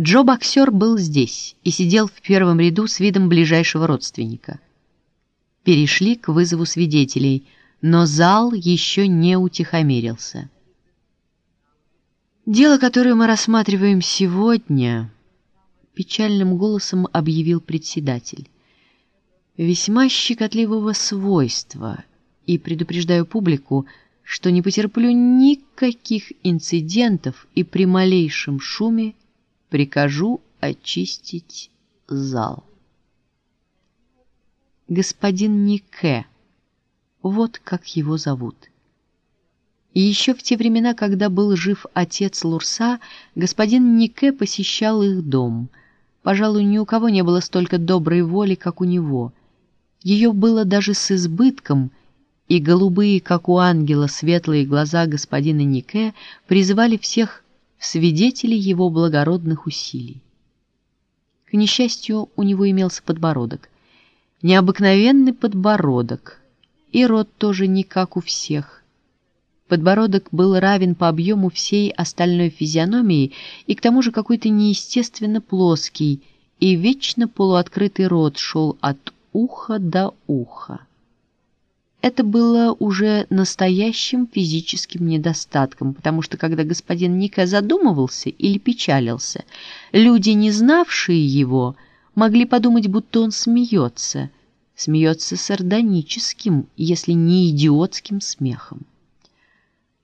Джо-боксер был здесь и сидел в первом ряду с видом ближайшего родственника. Перешли к вызову свидетелей, но зал еще не утихомирился. «Дело, которое мы рассматриваем сегодня», — печальным голосом объявил председатель, «весьма щекотливого свойства, и предупреждаю публику, что не потерплю никаких инцидентов и при малейшем шуме прикажу очистить зал. Господин Нике, вот как его зовут. И еще в те времена, когда был жив отец Лурса, господин Нике посещал их дом. Пожалуй, ни у кого не было столько доброй воли, как у него. Ее было даже с избытком, и голубые, как у ангела, светлые глаза господина Нике призывали всех свидетели его благородных усилий. К несчастью, у него имелся подбородок. Необыкновенный подбородок, и рот тоже не как у всех. Подбородок был равен по объему всей остальной физиономии и к тому же какой-то неестественно плоский, и вечно полуоткрытый рот шел от уха до уха. Это было уже настоящим физическим недостатком, потому что когда господин Ника задумывался или печалился, люди, не знавшие его, могли подумать, будто он смеется, смеется сардоническим, если не идиотским смехом.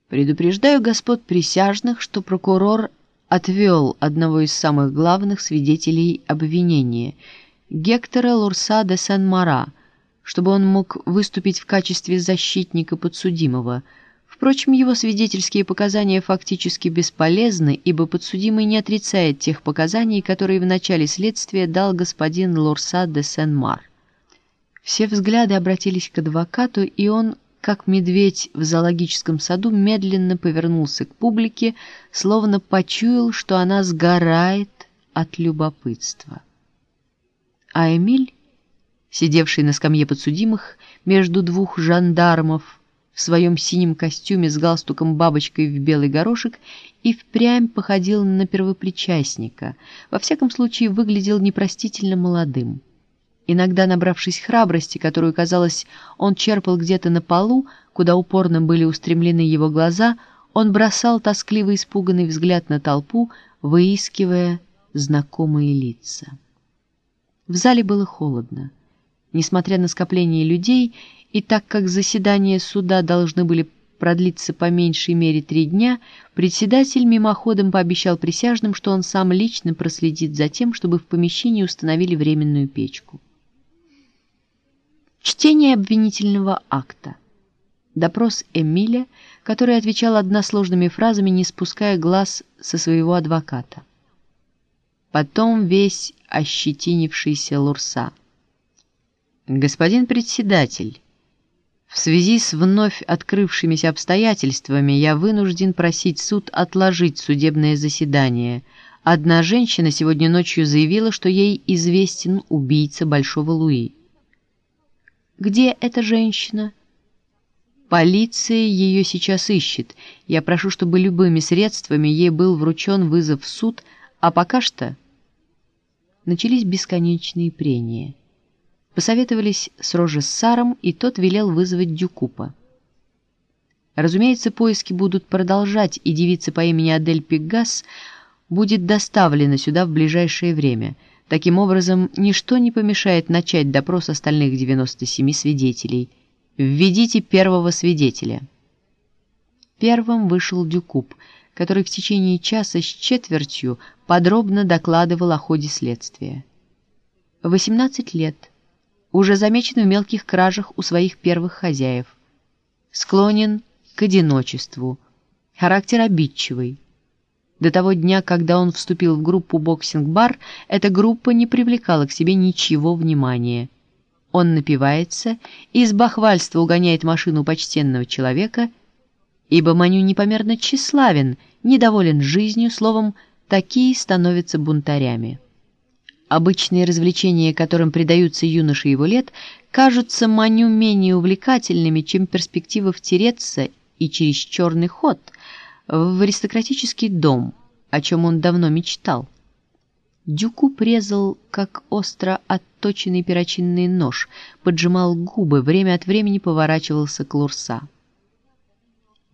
Предупреждаю господ присяжных, что прокурор отвел одного из самых главных свидетелей обвинения, Гектора Лурса де Сен-Мара, чтобы он мог выступить в качестве защитника подсудимого. Впрочем, его свидетельские показания фактически бесполезны, ибо подсудимый не отрицает тех показаний, которые в начале следствия дал господин Лорса де Сен-Мар. Все взгляды обратились к адвокату, и он, как медведь в зоологическом саду, медленно повернулся к публике, словно почуял, что она сгорает от любопытства. А Эмиль сидевший на скамье подсудимых между двух жандармов в своем синем костюме с галстуком-бабочкой в белый горошек и впрямь походил на первоплечасника, во всяком случае выглядел непростительно молодым. Иногда, набравшись храбрости, которую, казалось, он черпал где-то на полу, куда упорно были устремлены его глаза, он бросал тоскливо испуганный взгляд на толпу, выискивая знакомые лица. В зале было холодно. Несмотря на скопление людей, и так как заседания суда должны были продлиться по меньшей мере три дня, председатель мимоходом пообещал присяжным, что он сам лично проследит за тем, чтобы в помещении установили временную печку. Чтение обвинительного акта. Допрос Эмиля, который отвечал односложными фразами, не спуская глаз со своего адвоката. Потом весь ощетинившийся Лурса – «Господин председатель, в связи с вновь открывшимися обстоятельствами я вынужден просить суд отложить судебное заседание. Одна женщина сегодня ночью заявила, что ей известен убийца Большого Луи». «Где эта женщина?» «Полиция ее сейчас ищет. Я прошу, чтобы любыми средствами ей был вручен вызов в суд, а пока что...» Начались бесконечные прения. Посоветовались с Рожессаром, и тот велел вызвать Дюкупа. Разумеется, поиски будут продолжать, и девица по имени Адель Пегас будет доставлена сюда в ближайшее время. Таким образом, ничто не помешает начать допрос остальных 97 свидетелей. Введите первого свидетеля. Первым вышел Дюкуп, который в течение часа с четвертью подробно докладывал о ходе следствия. 18 лет – уже замечен в мелких кражах у своих первых хозяев. Склонен к одиночеству, характер обидчивый. До того дня, когда он вступил в группу «Боксинг-бар», эта группа не привлекала к себе ничего внимания. Он напивается и с бахвальства угоняет машину почтенного человека, ибо Маню непомерно тщеславен, недоволен жизнью, словом, такие становятся бунтарями. Обычные развлечения, которым предаются юноши его лет, кажутся Маню менее увлекательными, чем перспектива втереться и через черный ход в аристократический дом, о чем он давно мечтал. Дюку презал, как остро отточенный перочинный нож, поджимал губы, время от времени поворачивался к Лурса.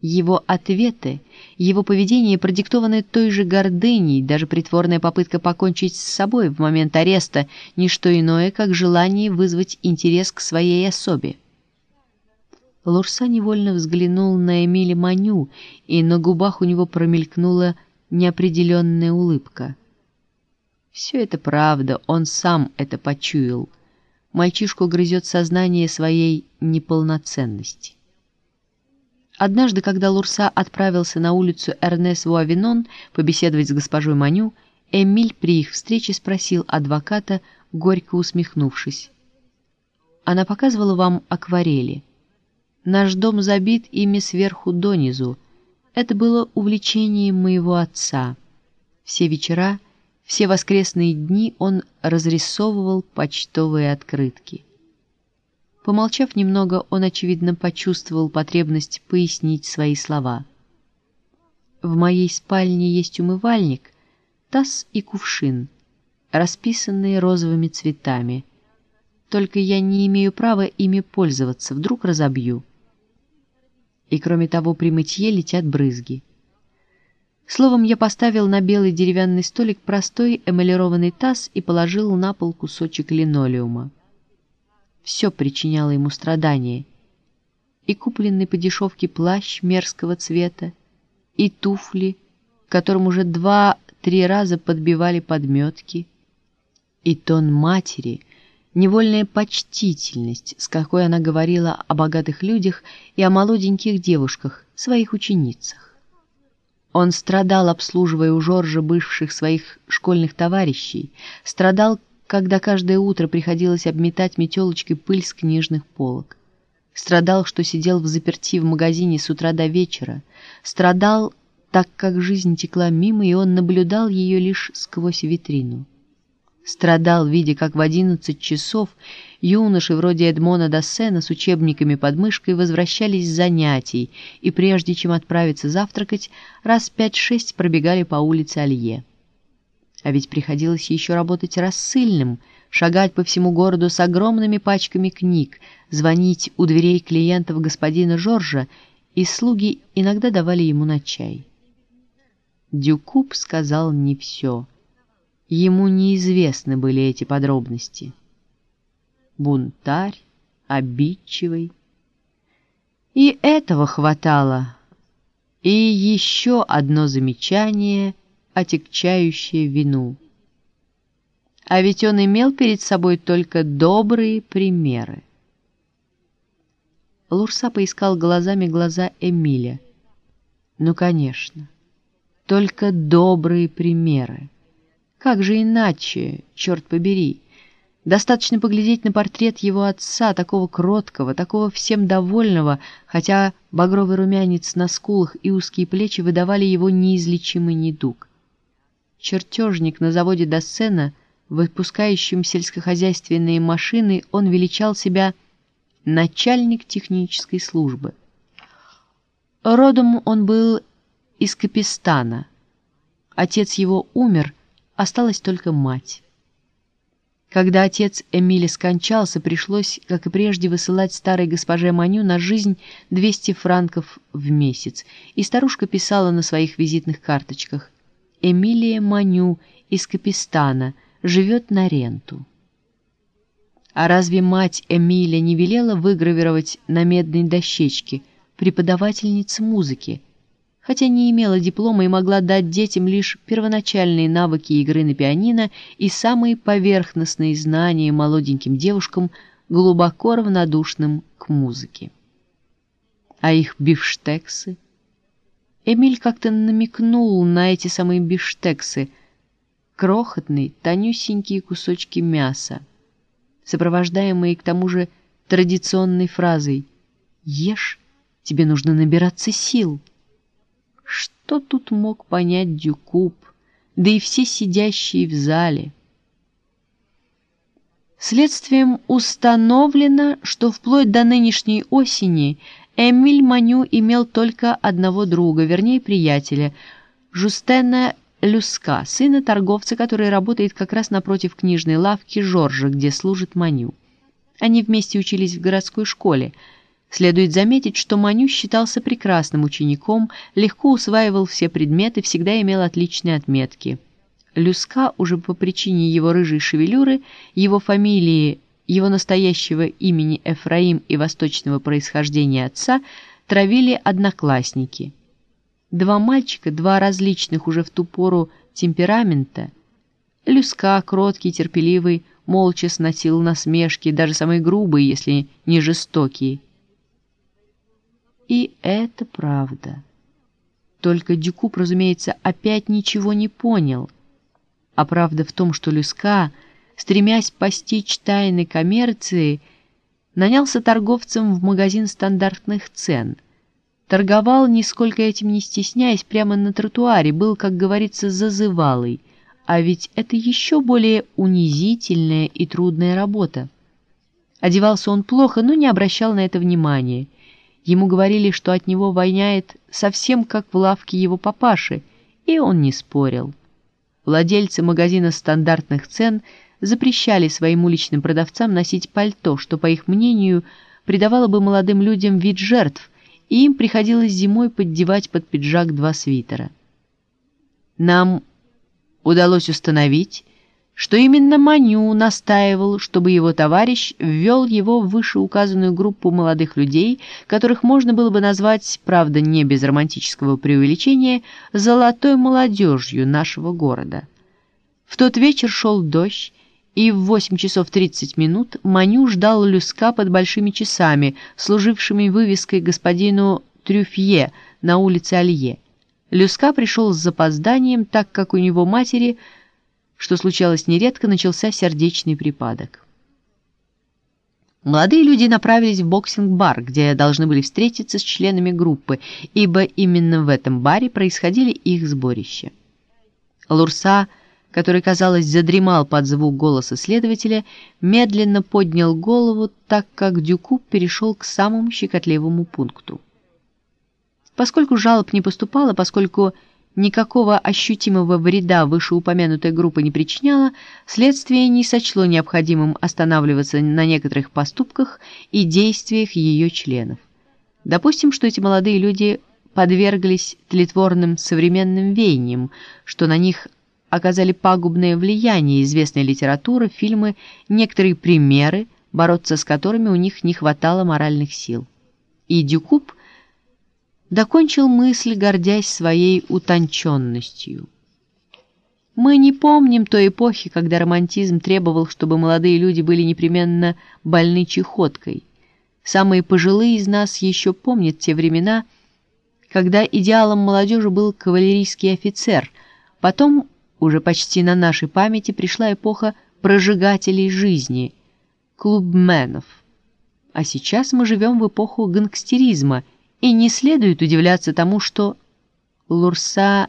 Его ответы, его поведение продиктованы той же гордыней, даже притворная попытка покончить с собой в момент ареста, не что иное, как желание вызвать интерес к своей особе. Лурса невольно взглянул на Эмили Маню, и на губах у него промелькнула неопределенная улыбка. Все это правда, он сам это почуял. Мальчишку грызет сознание своей неполноценности. Однажды, когда Лурса отправился на улицу Эрнес-Вуавинон побеседовать с госпожой Маню, Эмиль при их встрече спросил адвоката, горько усмехнувшись. «Она показывала вам акварели. Наш дом забит ими сверху донизу. Это было увлечением моего отца. Все вечера, все воскресные дни он разрисовывал почтовые открытки». Помолчав немного, он, очевидно, почувствовал потребность пояснить свои слова. «В моей спальне есть умывальник, таз и кувшин, расписанные розовыми цветами. Только я не имею права ими пользоваться, вдруг разобью. И кроме того, при мытье летят брызги. Словом, я поставил на белый деревянный столик простой эмалированный таз и положил на пол кусочек линолеума. Все причиняло ему страдания. И купленный по дешевке плащ мерзкого цвета, и туфли, которым уже два-три раза подбивали подметки, и тон матери, невольная почтительность, с какой она говорила о богатых людях и о молоденьких девушках, своих ученицах. Он страдал, обслуживая у Жоржа бывших своих школьных товарищей, страдал, когда каждое утро приходилось обметать метелочкой пыль с книжных полок. Страдал, что сидел в заперти в магазине с утра до вечера. Страдал, так как жизнь текла мимо, и он наблюдал ее лишь сквозь витрину. Страдал, видя, как в одиннадцать часов юноши вроде Эдмона Дассена с учебниками под мышкой возвращались с занятий, и прежде чем отправиться завтракать, раз пять-шесть пробегали по улице Алье. А ведь приходилось еще работать рассыльным, шагать по всему городу с огромными пачками книг, звонить у дверей клиентов господина Жоржа, и слуги иногда давали ему на чай. Дюкуб сказал не все. Ему неизвестны были эти подробности. Бунтарь, обидчивый. И этого хватало. И еще одно замечание — отягчающее вину. А ведь он имел перед собой только добрые примеры. Лурса поискал глазами глаза Эмиля. Ну, конечно, только добрые примеры. Как же иначе, черт побери? Достаточно поглядеть на портрет его отца, такого кроткого, такого всем довольного, хотя багровый румянец на скулах и узкие плечи выдавали его неизлечимый недуг чертежник на заводе Доссена, выпускающем сельскохозяйственные машины, он величал себя начальник технической службы. Родом он был из Капистана. Отец его умер, осталась только мать. Когда отец Эмили скончался, пришлось, как и прежде, высылать старой госпоже Маню на жизнь 200 франков в месяц, и старушка писала на своих визитных карточках Эмилия Маню из Капистана живет на ренту. А разве мать Эмилия не велела выгравировать на медной дощечке преподавательнице музыки, хотя не имела диплома и могла дать детям лишь первоначальные навыки игры на пианино и самые поверхностные знания молоденьким девушкам, глубоко равнодушным к музыке. А их бифштексы — Эмиль как-то намекнул на эти самые биштексы, крохотные, тонюсенькие кусочки мяса, сопровождаемые к тому же традиционной фразой «Ешь, тебе нужно набираться сил». Что тут мог понять Дюкуб, да и все сидящие в зале? Следствием установлено, что вплоть до нынешней осени Эмиль Маню имел только одного друга, вернее приятеля, Жустена Люска, сына торговца, который работает как раз напротив книжной лавки Жоржа, где служит Маню. Они вместе учились в городской школе. Следует заметить, что Маню считался прекрасным учеником, легко усваивал все предметы, всегда имел отличные отметки. Люска уже по причине его рыжей шевелюры, его фамилии, его настоящего имени Эфраим и восточного происхождения отца травили одноклассники – Два мальчика, два различных уже в ту пору темперамента. Люска, кроткий, терпеливый, молча сносил насмешки, даже самые грубые, если не жестокие. И это правда. Только Дюкуб, разумеется, опять ничего не понял. А правда в том, что Люска, стремясь постичь тайны коммерции, нанялся торговцем в магазин стандартных цен — Торговал, нисколько этим не стесняясь, прямо на тротуаре, был, как говорится, зазывалый. А ведь это еще более унизительная и трудная работа. Одевался он плохо, но не обращал на это внимания. Ему говорили, что от него воняет совсем как в лавке его папаши, и он не спорил. Владельцы магазина стандартных цен запрещали своим уличным продавцам носить пальто, что, по их мнению, придавало бы молодым людям вид жертв, и им приходилось зимой поддевать под пиджак два свитера. Нам удалось установить, что именно Маню настаивал, чтобы его товарищ ввел его в вышеуказанную группу молодых людей, которых можно было бы назвать, правда не без романтического преувеличения, «золотой молодежью» нашего города. В тот вечер шел дождь, и в 8 часов 30 минут Маню ждал Люска под большими часами, служившими вывеской господину Трюфье на улице Алье. Люска пришел с запозданием, так как у него матери, что случалось нередко, начался сердечный припадок. Молодые люди направились в боксинг-бар, где должны были встретиться с членами группы, ибо именно в этом баре происходили их сборища. Лурса – который, казалось, задремал под звук голоса следователя, медленно поднял голову, так как Дюкуб перешел к самому щекотливому пункту. Поскольку жалоб не поступало, поскольку никакого ощутимого вреда вышеупомянутая группа не причиняла, следствие не сочло необходимым останавливаться на некоторых поступках и действиях ее членов. Допустим, что эти молодые люди подверглись тлетворным современным веяниям, что на них оказали пагубное влияние известная литература, фильмы, некоторые примеры, бороться с которыми у них не хватало моральных сил. И Дюкуб докончил мысль, гордясь своей утонченностью. Мы не помним той эпохи, когда романтизм требовал, чтобы молодые люди были непременно больны чехоткой. Самые пожилые из нас еще помнят те времена, когда идеалом молодежи был кавалерийский офицер, потом уже почти на нашей памяти пришла эпоха прожигателей жизни, клубменов. А сейчас мы живем в эпоху гангстеризма, и не следует удивляться тому, что Лурса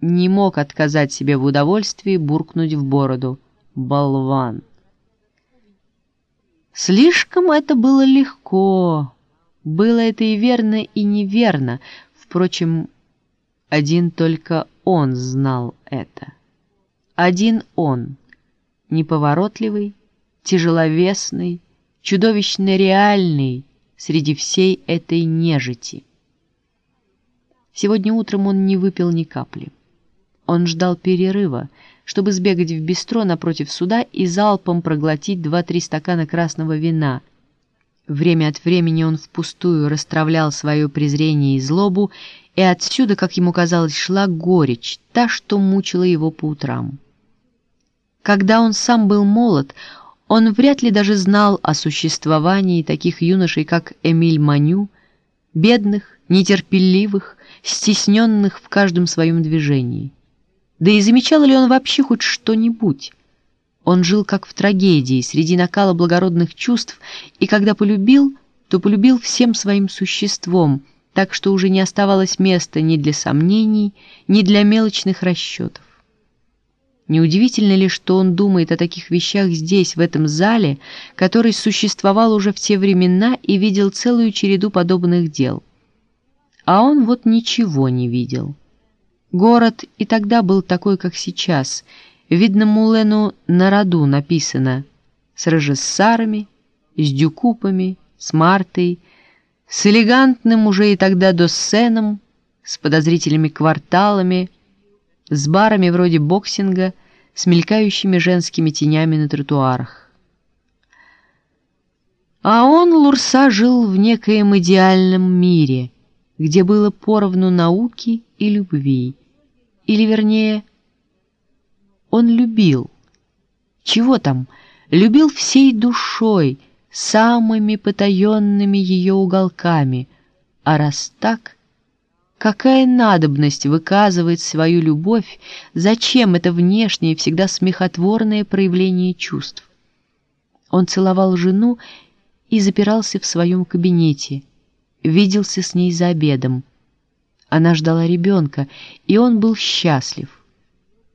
не мог отказать себе в удовольствии буркнуть в бороду. Болван! Слишком это было легко. Было это и верно, и неверно. Впрочем, один только он знал это. Один он, неповоротливый, тяжеловесный, чудовищно реальный среди всей этой нежити. Сегодня утром он не выпил ни капли. Он ждал перерыва, чтобы сбегать в бистро напротив суда и залпом проглотить два-три стакана красного вина. Время от времени он впустую расстравлял свое презрение и злобу, и отсюда, как ему казалось, шла горечь, та, что мучила его по утрам. Когда он сам был молод, он вряд ли даже знал о существовании таких юношей, как Эмиль Маню, бедных, нетерпеливых, стесненных в каждом своем движении. Да и замечал ли он вообще хоть что-нибудь? Он жил как в трагедии, среди накала благородных чувств, и когда полюбил, то полюбил всем своим существом, так что уже не оставалось места ни для сомнений, ни для мелочных расчетов. Неудивительно ли, что он думает о таких вещах здесь, в этом зале, который существовал уже в те времена и видел целую череду подобных дел. А он вот ничего не видел. Город и тогда был такой, как сейчас. Видно, Мулену на роду написано с режиссарами, с дюкупами, с Мартой, с элегантным уже и тогда доссеном, с подозрительными кварталами, с барами вроде боксинга, с мелькающими женскими тенями на тротуарах. А он, Лурса, жил в некоем идеальном мире, где было поровну науки и любви. Или, вернее, он любил. Чего там? Любил всей душой, самыми потаенными ее уголками. А раз так, какая надобность выказывать свою любовь, зачем это внешнее, всегда смехотворное проявление чувств? Он целовал жену и запирался в своем кабинете, виделся с ней за обедом. Она ждала ребенка, и он был счастлив.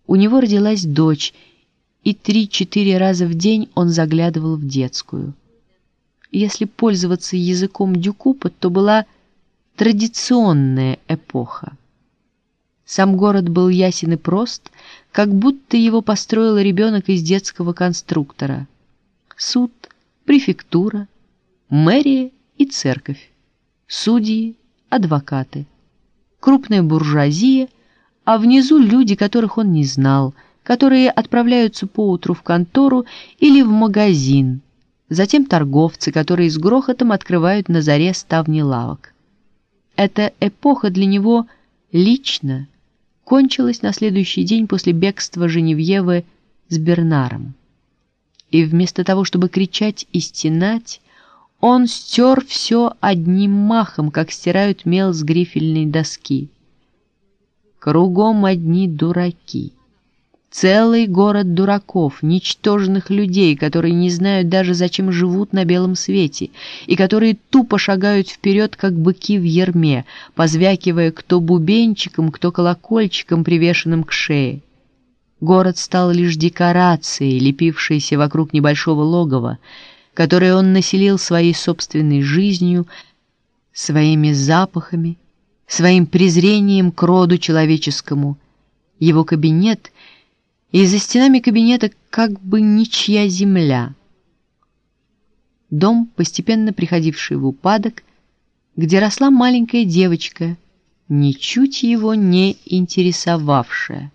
У него родилась дочь, и три-четыре раза в день он заглядывал в детскую. Если пользоваться языком Дюкупа, то была традиционная эпоха. Сам город был ясен и прост, как будто его построил ребенок из детского конструктора. Суд, префектура, мэрия и церковь, судьи, адвокаты, крупная буржуазия, а внизу люди, которых он не знал, которые отправляются поутру в контору или в магазин, затем торговцы, которые с грохотом открывают на заре ставни лавок. Эта эпоха для него лично кончилась на следующий день после бегства Женевьевы с Бернаром. И вместо того, чтобы кричать и стенать, он стер все одним махом, как стирают мел с грифельной доски. Кругом одни дураки. Целый город дураков, ничтожных людей, которые не знают даже, зачем живут на белом свете, и которые тупо шагают вперед, как быки в ерме, позвякивая кто бубенчиком, кто колокольчиком, привешенным к шее. Город стал лишь декорацией, лепившейся вокруг небольшого логова, которое он населил своей собственной жизнью, своими запахами, своим презрением к роду человеческому. Его кабинет, и за стенами кабинета как бы ничья земля. Дом, постепенно приходивший в упадок, где росла маленькая девочка, ничуть его не интересовавшая.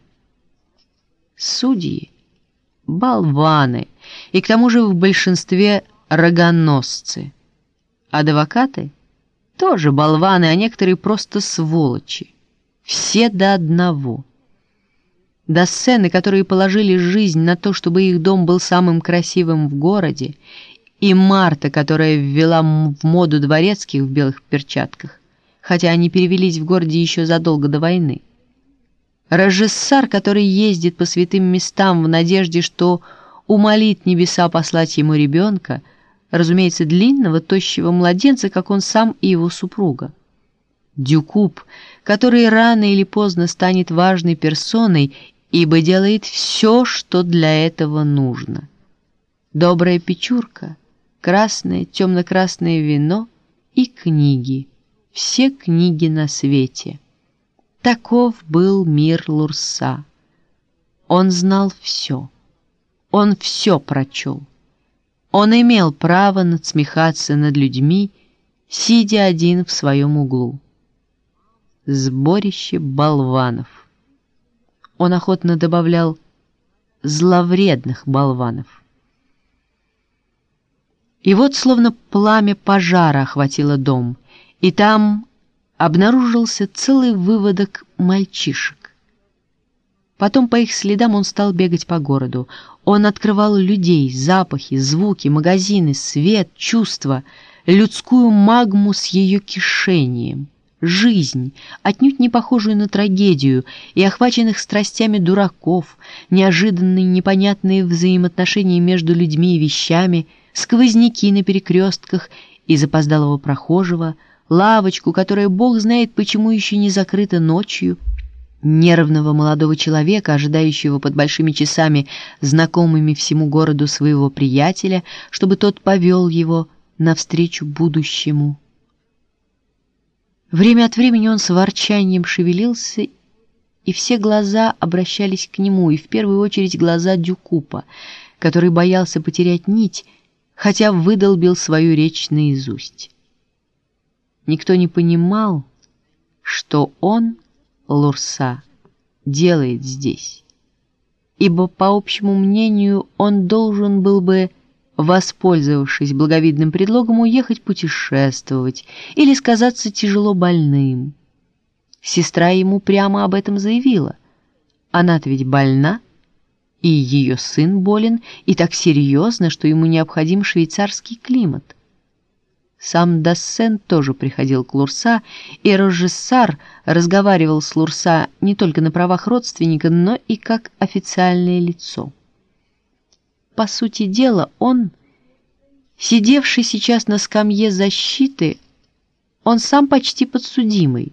Судьи — болваны, и к тому же в большинстве рогоносцы. Адвокаты — тоже болваны, а некоторые просто сволочи. Все до одного. До сцены, которые положили жизнь на то, чтобы их дом был самым красивым в городе, и Марта, которая ввела в моду дворецких в белых перчатках, хотя они перевелись в городе еще задолго до войны. Режиссар, который ездит по святым местам в надежде, что умолит небеса послать ему ребенка, разумеется, длинного, тощего младенца, как он сам и его супруга. Дюкуб, который рано или поздно станет важной персоной, ибо делает все, что для этого нужно. Добрая печурка, красное, темно-красное вино и книги, все книги на свете. Таков был мир Лурса. Он знал все. Он все прочел. Он имел право надсмехаться над людьми, сидя один в своем углу. Сборище болванов. Он охотно добавлял зловредных болванов. И вот словно пламя пожара охватило дом, и там обнаружился целый выводок мальчишек. Потом по их следам он стал бегать по городу. Он открывал людей, запахи, звуки, магазины, свет, чувства, людскую магму с ее кишением, жизнь, отнюдь не похожую на трагедию, и охваченных страстями дураков, неожиданные непонятные взаимоотношения между людьми и вещами, сквозняки на перекрестках и запоздалого прохожего, лавочку, которая бог знает почему еще не закрыта ночью — нервного молодого человека, ожидающего под большими часами знакомыми всему городу своего приятеля, чтобы тот повел его навстречу будущему. Время от времени он с ворчанием шевелился и все глаза обращались к нему, и в первую очередь глаза Дюкупа, который боялся потерять нить, хотя выдолбил свою речь наизусть. Никто не понимал, что он, Лурса, делает здесь, ибо, по общему мнению, он должен был бы воспользовавшись благовидным предлогом, уехать путешествовать или сказаться тяжело больным. Сестра ему прямо об этом заявила. Она-то ведь больна, и ее сын болен, и так серьезно, что ему необходим швейцарский климат. Сам Дассен тоже приходил к Лурса, и Рожессар разговаривал с Лурса не только на правах родственника, но и как официальное лицо. По сути дела, он, сидевший сейчас на скамье защиты, он сам почти подсудимый.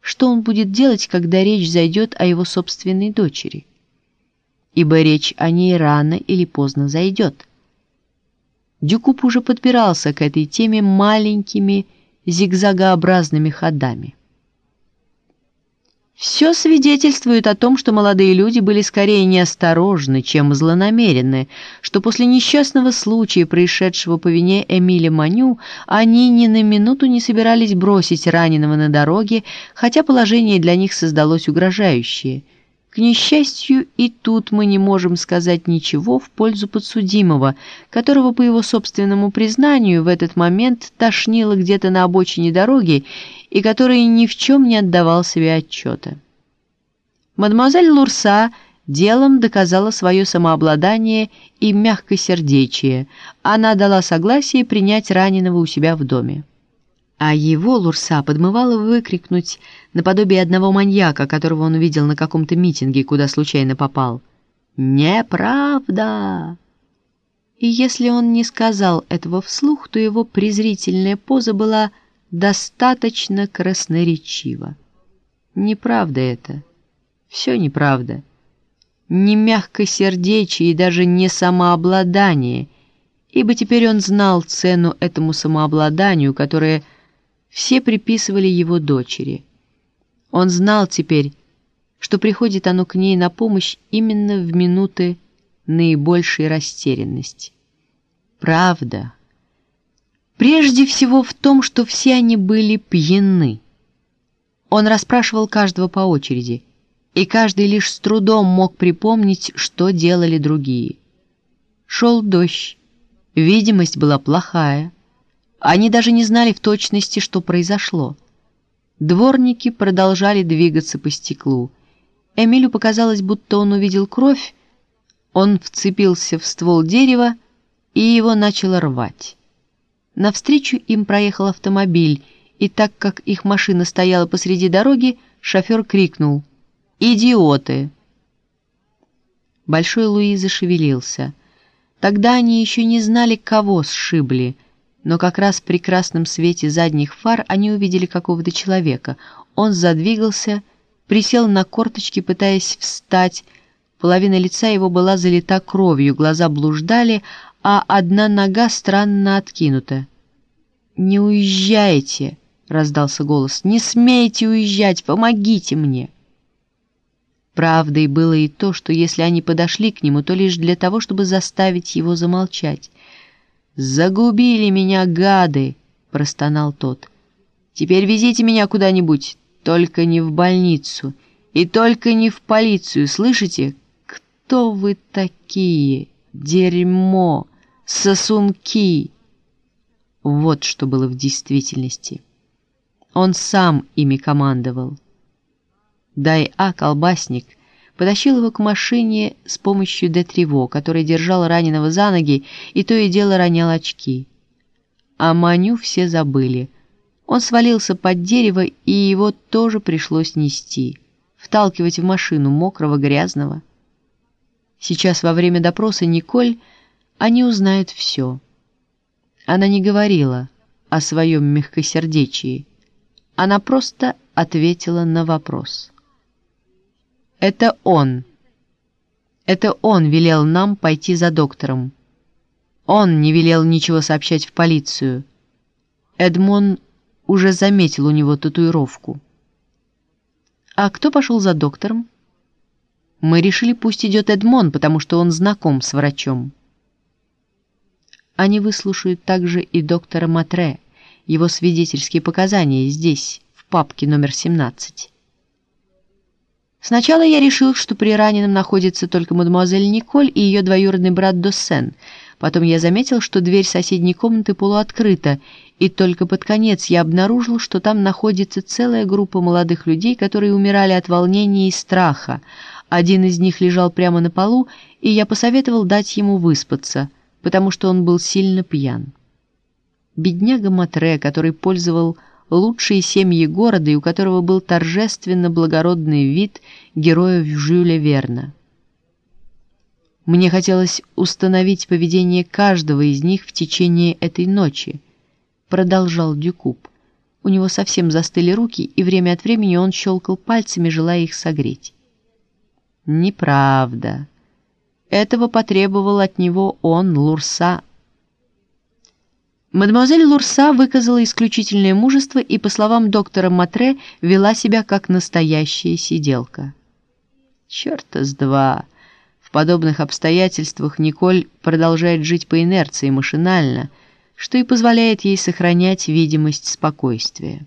Что он будет делать, когда речь зайдет о его собственной дочери? Ибо речь о ней рано или поздно зайдет. Дюкуп уже подбирался к этой теме маленькими зигзагообразными ходами. Все свидетельствует о том, что молодые люди были скорее неосторожны, чем злонамеренны, что после несчастного случая, происшедшего по вине Эмиля Маню, они ни на минуту не собирались бросить раненого на дороге, хотя положение для них создалось угрожающее. К несчастью, и тут мы не можем сказать ничего в пользу подсудимого, которого, по его собственному признанию, в этот момент тошнило где-то на обочине дороги, и который ни в чем не отдавал себе отчета. Мадемуазель Лурса делом доказала свое самообладание и мягкосердечие. Она дала согласие принять раненого у себя в доме. А его Лурса подмывала выкрикнуть наподобие одного маньяка, которого он увидел на каком-то митинге, куда случайно попал. «Неправда!» И если он не сказал этого вслух, то его презрительная поза была достаточно красноречиво. Неправда это. Все неправда. Не мягкосердечие и даже не самообладание, ибо теперь он знал цену этому самообладанию, которое все приписывали его дочери. Он знал теперь, что приходит оно к ней на помощь именно в минуты наибольшей растерянности. Правда. Прежде всего в том, что все они были пьяны. Он расспрашивал каждого по очереди, и каждый лишь с трудом мог припомнить, что делали другие. Шел дождь, видимость была плохая. Они даже не знали в точности, что произошло. Дворники продолжали двигаться по стеклу. Эмилю показалось, будто он увидел кровь, он вцепился в ствол дерева, и его начало рвать. Навстречу им проехал автомобиль, и так как их машина стояла посреди дороги, шофер крикнул «Идиоты!». Большой Луи зашевелился. Тогда они еще не знали, кого сшибли, но как раз в прекрасном свете задних фар они увидели какого-то человека. Он задвигался, присел на корточки, пытаясь встать. Половина лица его была залита кровью, глаза блуждали, а одна нога странно откинута. «Не уезжайте!» — раздался голос. «Не смейте уезжать! Помогите мне!» Правдой было и то, что если они подошли к нему, то лишь для того, чтобы заставить его замолчать. «Загубили меня, гады!» — простонал тот. «Теперь везите меня куда-нибудь, только не в больницу, и только не в полицию, слышите? Кто вы такие? Дерьмо!» Сосунки. Вот что было в действительности. Он сам ими командовал. Дай-А, колбасник, потащил его к машине с помощью Детриво, который держал раненого за ноги и то и дело ронял очки. А Маню все забыли. Он свалился под дерево, и его тоже пришлось нести, вталкивать в машину мокрого, грязного. Сейчас во время допроса Николь они узнают все. Она не говорила о своем мягкосердечии. Она просто ответила на вопрос. «Это он. Это он велел нам пойти за доктором. Он не велел ничего сообщать в полицию. Эдмон уже заметил у него татуировку. А кто пошел за доктором? Мы решили, пусть идет Эдмон, потому что он знаком с врачом. Они выслушают также и доктора Матре, его свидетельские показания здесь, в папке номер 17. Сначала я решил, что при раненом находится только мадемуазель Николь и ее двоюродный брат Доссен. Потом я заметил, что дверь соседней комнаты полуоткрыта, и только под конец я обнаружил, что там находится целая группа молодых людей, которые умирали от волнения и страха. Один из них лежал прямо на полу, и я посоветовал дать ему выспаться, потому что он был сильно пьян. Бедняга Матре, который пользовал лучшие семьи города и у которого был торжественно благородный вид героев Жюля Верна. Мне хотелось установить поведение каждого из них в течение этой ночи, продолжал Дюкуб. У него совсем застыли руки, и время от времени он щелкал пальцами, желая их согреть. Неправда. Этого потребовал от него он, Лурса, Мадемуазель Лурса выказала исключительное мужество и, по словам доктора Матре, вела себя как настоящая сиделка. Черта с два! В подобных обстоятельствах Николь продолжает жить по инерции машинально, что и позволяет ей сохранять видимость спокойствия.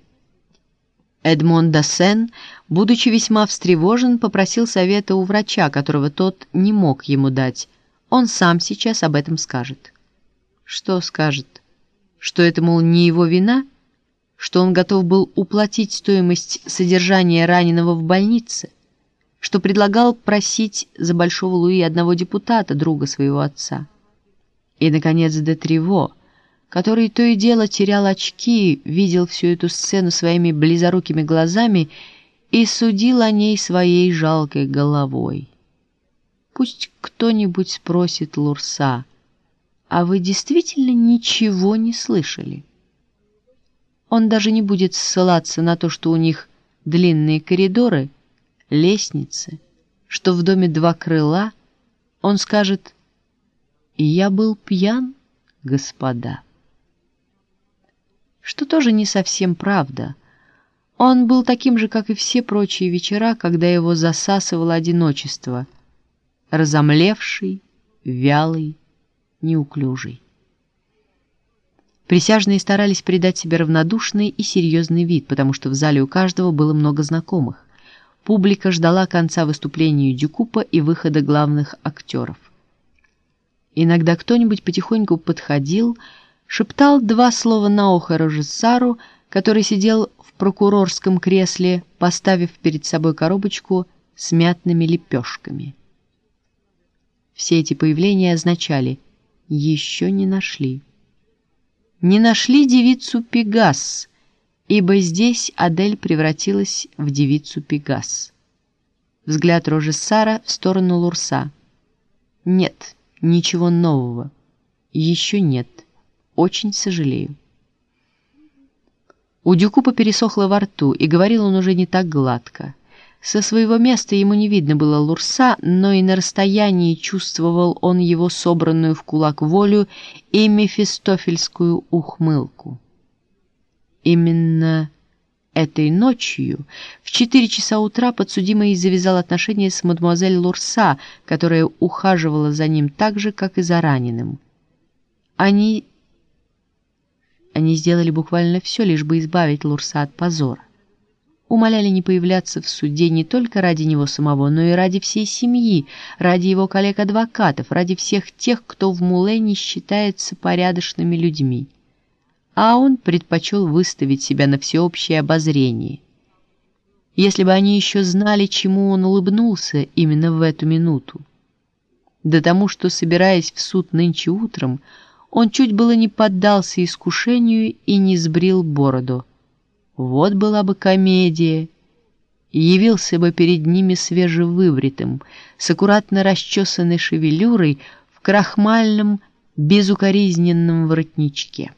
Эдмон Дассен, будучи весьма встревожен, попросил совета у врача, которого тот не мог ему дать. Он сам сейчас об этом скажет. Что скажет? что это, мол, не его вина, что он готов был уплатить стоимость содержания раненого в больнице, что предлагал просить за Большого Луи одного депутата, друга своего отца. И, наконец, де Трево, который то и дело терял очки, видел всю эту сцену своими близорукими глазами и судил о ней своей жалкой головой. Пусть кто-нибудь спросит Лурса — а вы действительно ничего не слышали. Он даже не будет ссылаться на то, что у них длинные коридоры, лестницы, что в доме два крыла. Он скажет «Я был пьян, господа». Что тоже не совсем правда. Он был таким же, как и все прочие вечера, когда его засасывало одиночество, разомлевший, вялый, неуклюжий. Присяжные старались придать себе равнодушный и серьезный вид, потому что в зале у каждого было много знакомых. Публика ждала конца выступления Дюкупа и выхода главных актеров. Иногда кто-нибудь потихоньку подходил, шептал два слова на ухо Рожессару, который сидел в прокурорском кресле, поставив перед собой коробочку с мятными лепешками. Все эти появления означали еще не нашли. Не нашли девицу Пегас, ибо здесь Адель превратилась в девицу Пегас. Взгляд Рожи Сара в сторону Лурса. Нет, ничего нового. Еще нет. Очень сожалею. У Дюкупа пересохло во рту, и говорил он уже не так гладко. Со своего места ему не видно было Лурса, но и на расстоянии чувствовал он его собранную в кулак волю и мефистофельскую ухмылку. Именно этой ночью в четыре часа утра подсудимый завязал отношения с мадемуазель Лурса, которая ухаживала за ним так же, как и за раненым. Они... Они сделали буквально все, лишь бы избавить Лурса от позора умоляли не появляться в суде не только ради него самого, но и ради всей семьи, ради его коллег-адвокатов, ради всех тех, кто в Мулене считается порядочными людьми. А он предпочел выставить себя на всеобщее обозрение. Если бы они еще знали, чему он улыбнулся именно в эту минуту. Да тому, что, собираясь в суд нынче утром, он чуть было не поддался искушению и не сбрил бороду. Вот была бы комедия. Явился бы перед ними свежевывритым, с аккуратно расчесанной шевелюрой в крахмальном, безукоризненном воротничке.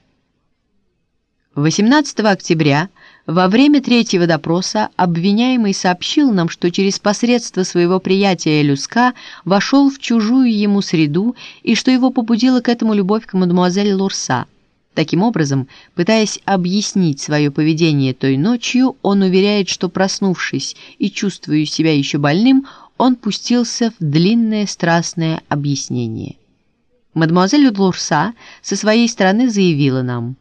18 октября во время третьего допроса обвиняемый сообщил нам, что через посредство своего приятия Люска вошел в чужую ему среду и что его побудила к этому любовь к мадемуазель Лурса – Таким образом, пытаясь объяснить свое поведение той ночью, он уверяет, что, проснувшись и чувствуя себя еще больным, он пустился в длинное страстное объяснение. Мадемуазель Лурса со своей стороны заявила нам.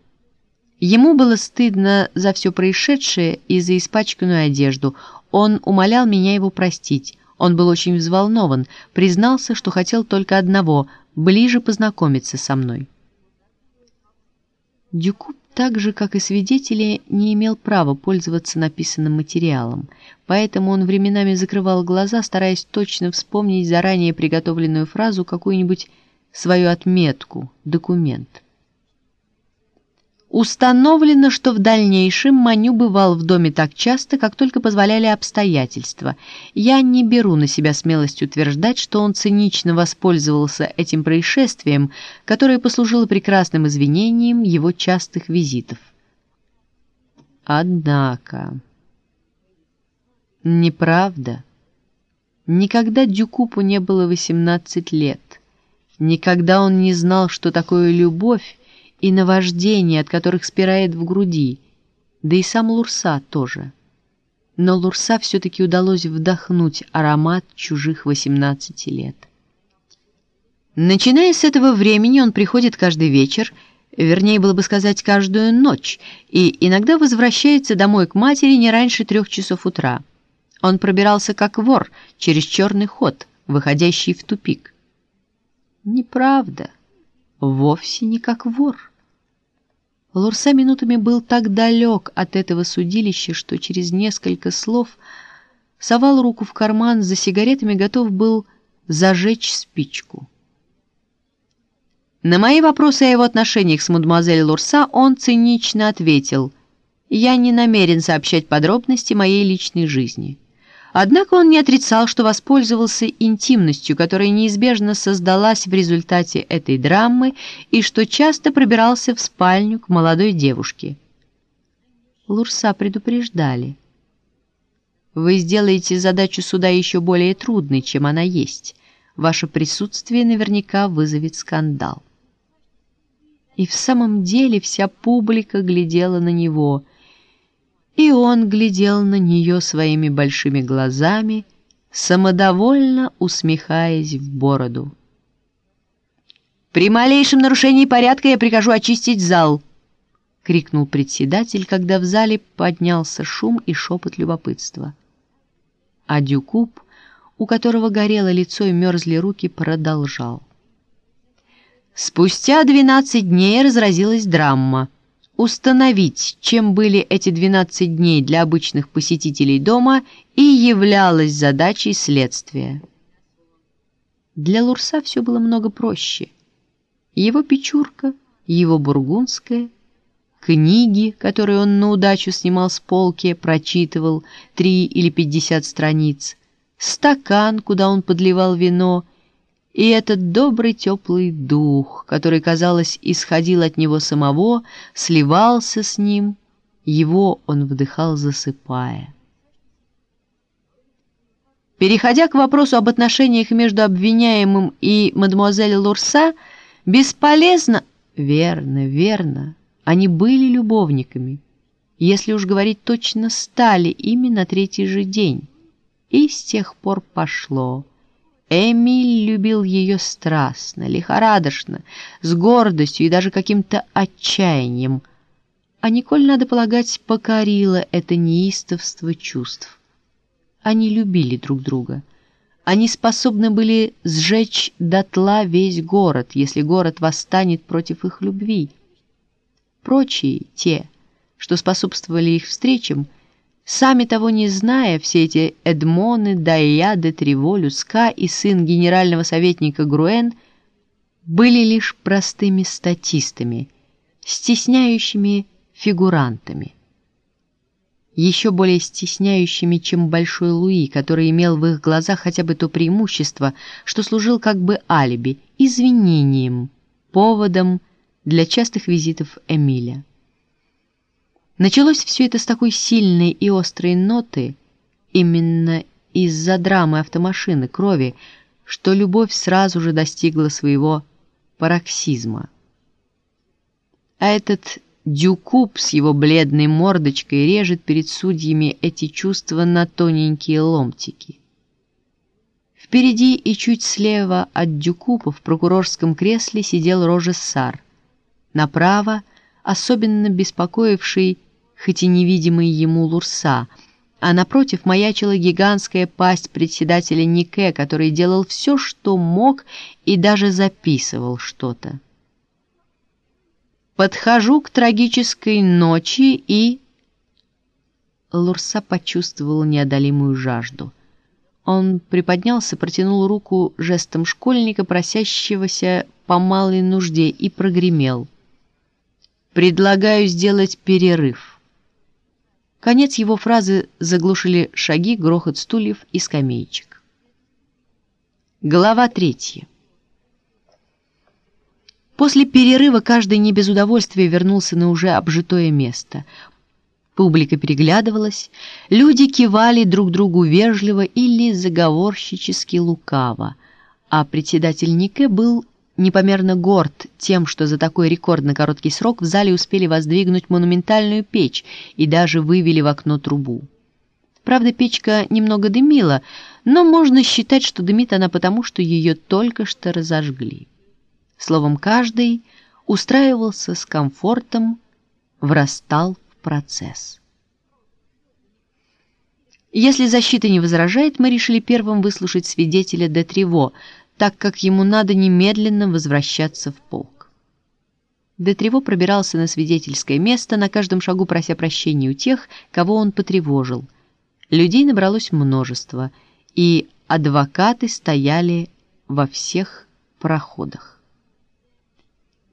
Ему было стыдно за все происшедшее и за испачканную одежду. Он умолял меня его простить. Он был очень взволнован, признался, что хотел только одного – ближе познакомиться со мной. Дюкуб, так же, как и свидетели, не имел права пользоваться написанным материалом, поэтому он временами закрывал глаза, стараясь точно вспомнить заранее приготовленную фразу, какую-нибудь свою отметку, документ. Установлено, что в дальнейшем Маню бывал в доме так часто, как только позволяли обстоятельства. Я не беру на себя смелость утверждать, что он цинично воспользовался этим происшествием, которое послужило прекрасным извинением его частых визитов. Однако... Неправда. Никогда Дюкупу не было 18 лет. Никогда он не знал, что такое любовь, и наваждения, от которых спирает в груди, да и сам Лурса тоже. Но Лурса все-таки удалось вдохнуть аромат чужих 18 лет. Начиная с этого времени он приходит каждый вечер, вернее было бы сказать каждую ночь, и иногда возвращается домой к матери не раньше трех часов утра. Он пробирался как вор через черный ход, выходящий в тупик. Неправда вовсе не как вор. Лурса минутами был так далек от этого судилища, что через несколько слов совал руку в карман, за сигаретами готов был зажечь спичку. На мои вопросы о его отношениях с мадемуазель Лурса он цинично ответил «Я не намерен сообщать подробности моей личной жизни». Однако он не отрицал, что воспользовался интимностью, которая неизбежно создалась в результате этой драмы, и что часто пробирался в спальню к молодой девушке. Лурса предупреждали. Вы сделаете задачу суда еще более трудной, чем она есть. Ваше присутствие наверняка вызовет скандал. И в самом деле вся публика глядела на него – и он глядел на нее своими большими глазами, самодовольно усмехаясь в бороду. «При малейшем нарушении порядка я прикажу очистить зал!» — крикнул председатель, когда в зале поднялся шум и шепот любопытства. А Дюкуб, у которого горело лицо и мерзли руки, продолжал. Спустя двенадцать дней разразилась драма — установить, чем были эти 12 дней для обычных посетителей дома, и являлась задачей следствия. Для Лурса все было много проще. Его печурка, его бургундская, книги, которые он на удачу снимал с полки, прочитывал три или пятьдесят страниц, стакан, куда он подливал вино — и этот добрый теплый дух, который, казалось, исходил от него самого, сливался с ним, его он вдыхал, засыпая. Переходя к вопросу об отношениях между обвиняемым и мадемуазель Лурса, бесполезно... Верно, верно, они были любовниками. Если уж говорить точно, стали ими на третий же день. И с тех пор пошло... Эмиль любил ее страстно, лихорадочно, с гордостью и даже каким-то отчаянием. А Николь, надо полагать, покорила это неистовство чувств. Они любили друг друга. Они способны были сжечь дотла весь город, если город восстанет против их любви. Прочие, те, что способствовали их встречам, Сами того не зная, все эти Эдмоны, Дайяды, Триволю, Ска и сын генерального советника Груэн были лишь простыми статистами, стесняющими фигурантами. Еще более стесняющими, чем Большой Луи, который имел в их глазах хотя бы то преимущество, что служил как бы алиби, извинением, поводом для частых визитов Эмиля. Началось все это с такой сильной и острой ноты, именно из-за драмы автомашины, крови, что любовь сразу же достигла своего пароксизма. А этот Дюкуб с его бледной мордочкой режет перед судьями эти чувства на тоненькие ломтики. Впереди и чуть слева от Дюкупа в прокурорском кресле сидел Рожессар. Направо, особенно беспокоивший, хоть и невидимый ему Лурса, а напротив маячила гигантская пасть председателя Нике, который делал все, что мог, и даже записывал что-то. «Подхожу к трагической ночи и...» Лурса почувствовал неодолимую жажду. Он приподнялся, протянул руку жестом школьника, просящегося по малой нужде, и прогремел. «Предлагаю сделать перерыв». Конец его фразы заглушили шаги, грохот стульев и скамеечек. Глава третья. После перерыва каждый не без удовольствия вернулся на уже обжитое место. Публика переглядывалась, люди кивали друг другу вежливо или заговорщически лукаво, а председатель Нике был непомерно горд тем, что за такой рекордно короткий срок в зале успели воздвигнуть монументальную печь и даже вывели в окно трубу. Правда, печка немного дымила, но можно считать, что дымит она потому, что ее только что разожгли. Словом, каждый устраивался с комфортом, врастал процесс. Если защита не возражает, мы решили первым выслушать свидетеля де Трево, так как ему надо немедленно возвращаться в полк. Де Трево пробирался на свидетельское место, на каждом шагу прося прощения у тех, кого он потревожил. Людей набралось множество, и адвокаты стояли во всех проходах.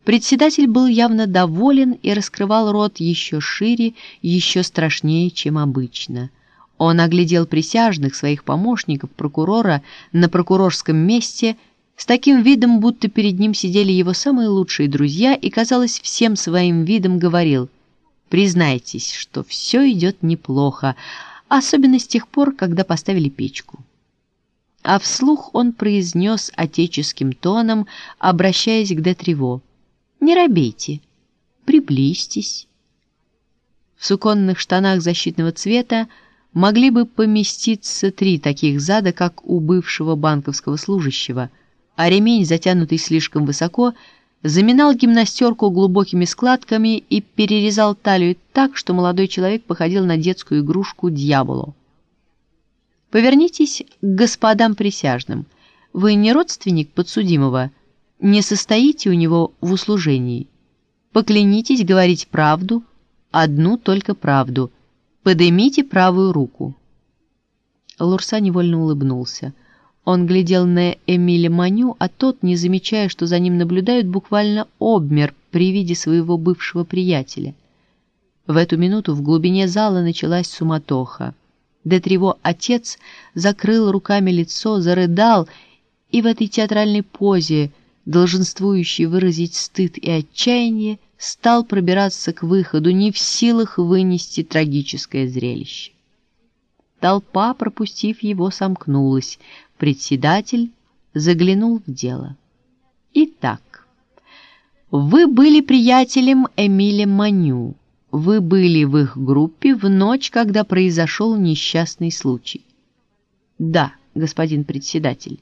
Председатель был явно доволен и раскрывал рот еще шире, еще страшнее, чем обычно. Он оглядел присяжных, своих помощников, прокурора на прокурорском месте с таким видом, будто перед ним сидели его самые лучшие друзья и, казалось, всем своим видом говорил «Признайтесь, что все идет неплохо, особенно с тех пор, когда поставили печку». А вслух он произнес отеческим тоном, обращаясь к Детрево. Не робейте, приблизьтесь. В суконных штанах защитного цвета могли бы поместиться три таких зада, как у бывшего банковского служащего, а ремень, затянутый слишком высоко, заминал гимнастерку глубокими складками и перерезал талию так, что молодой человек походил на детскую игрушку дьяволу. Повернитесь к господам присяжным. Вы не родственник подсудимого, — не состоите у него в услужении. Поклянитесь говорить правду, одну только правду. Подымите правую руку». Лурса невольно улыбнулся. Он глядел на Эмиля Маню, а тот, не замечая, что за ним наблюдают, буквально обмер при виде своего бывшего приятеля. В эту минуту в глубине зала началась суматоха. Детрево отец закрыл руками лицо, зарыдал, и в этой театральной позе – долженствующий выразить стыд и отчаяние, стал пробираться к выходу, не в силах вынести трагическое зрелище. Толпа, пропустив его, сомкнулась. Председатель заглянул в дело. Итак, вы были приятелем Эмиля Маню. Вы были в их группе в ночь, когда произошел несчастный случай. Да, господин председатель.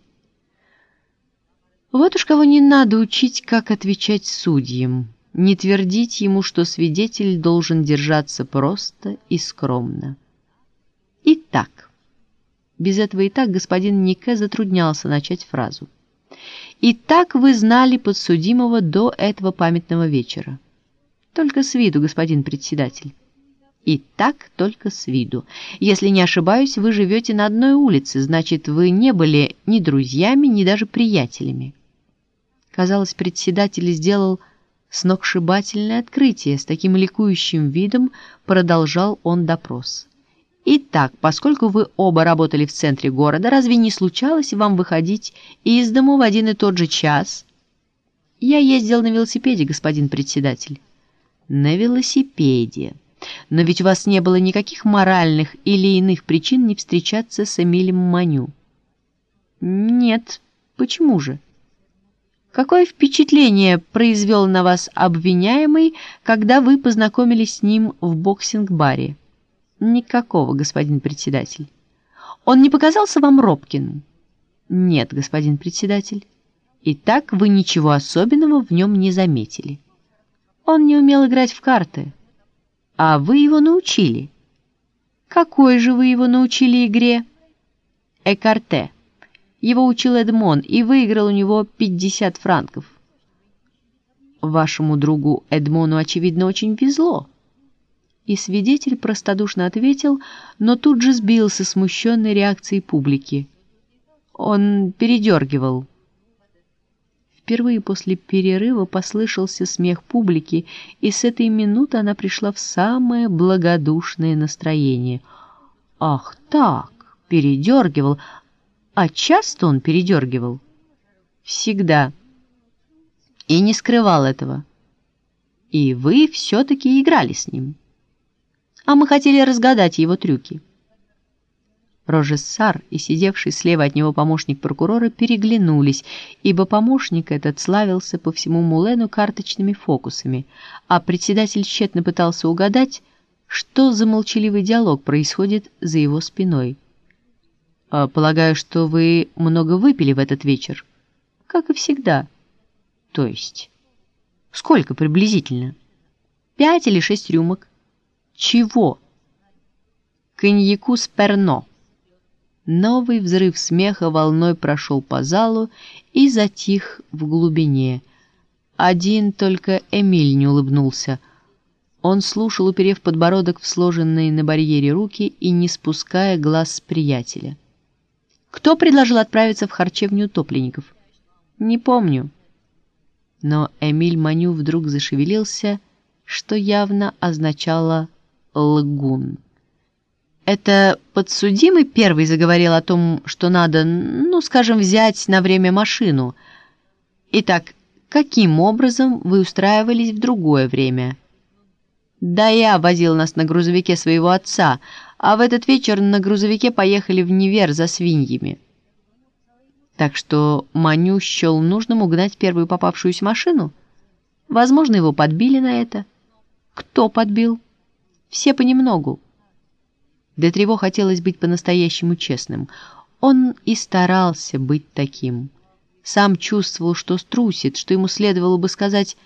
Вот уж кого не надо учить, как отвечать судьям, не твердить ему, что свидетель должен держаться просто и скромно. Итак, без этого и так господин Нике затруднялся начать фразу. «Итак вы знали подсудимого до этого памятного вечера?» «Только с виду, господин председатель». «И так только с виду. Если не ошибаюсь, вы живете на одной улице, значит, вы не были ни друзьями, ни даже приятелями». Казалось, председатель сделал сногсшибательное открытие. С таким ликующим видом продолжал он допрос. «Итак, поскольку вы оба работали в центре города, разве не случалось вам выходить из дому в один и тот же час?» «Я ездил на велосипеде, господин председатель». «На велосипеде. Но ведь у вас не было никаких моральных или иных причин не встречаться с Эмилем Маню». «Нет. Почему же?» Какое впечатление произвел на вас обвиняемый, когда вы познакомились с ним в боксинг-баре? Никакого, господин председатель. Он не показался вам робким? Нет, господин председатель. Итак, вы ничего особенного в нем не заметили. Он не умел играть в карты. А вы его научили. Какой же вы его научили игре? Экарте. Его учил Эдмон и выиграл у него 50 франков. Вашему другу Эдмону, очевидно, очень везло. И свидетель простодушно ответил, но тут же сбился смущенной реакцией публики. Он передергивал. Впервые после перерыва послышался смех публики, и с этой минуты она пришла в самое благодушное настроение. «Ах так!» — передергивал, а часто он передергивал? Всегда. И не скрывал этого. И вы все-таки играли с ним. А мы хотели разгадать его трюки. Рожессар и сидевший слева от него помощник прокурора переглянулись, ибо помощник этот славился по всему Мулену карточными фокусами, а председатель тщетно пытался угадать, что за молчаливый диалог происходит за его спиной. А, полагаю, что вы много выпили в этот вечер? Как и всегда. То есть? Сколько приблизительно? Пять или шесть рюмок. Чего? Коньяку с перно. Новый взрыв смеха волной прошел по залу и затих в глубине. Один только Эмиль не улыбнулся. Он слушал, уперев подбородок в сложенные на барьере руки и не спуская глаз с приятеля. Кто предложил отправиться в харчевню утопленников? Не помню. Но Эмиль Маню вдруг зашевелился, что явно означало «лгун». Это подсудимый первый заговорил о том, что надо, ну, скажем, взять на время машину. Итак, каким образом вы устраивались в другое время? Да я возил нас на грузовике своего отца, а в этот вечер на грузовике поехали в Невер за свиньями. Так что Маню счел нужным угнать первую попавшуюся машину. Возможно, его подбили на это. Кто подбил? Все понемногу. Де Трево хотелось быть по-настоящему честным. Он и старался быть таким. Сам чувствовал, что струсит, что ему следовало бы сказать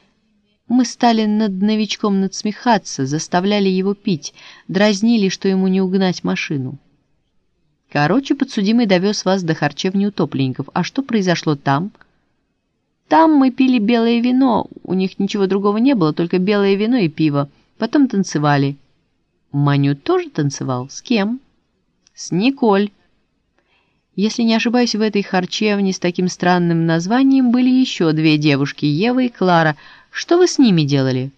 мы стали над новичком надсмехаться, заставляли его пить, дразнили, что ему не угнать машину. Короче, подсудимый довез вас до харчевни утопленников. А что произошло там? Там мы пили белое вино, у них ничего другого не было, только белое вино и пиво. Потом танцевали. Маню тоже танцевал? С кем? С Николь. Если не ошибаюсь, в этой харчевне с таким странным названием были еще две девушки, Ева и Клара — что вы с ними делали?»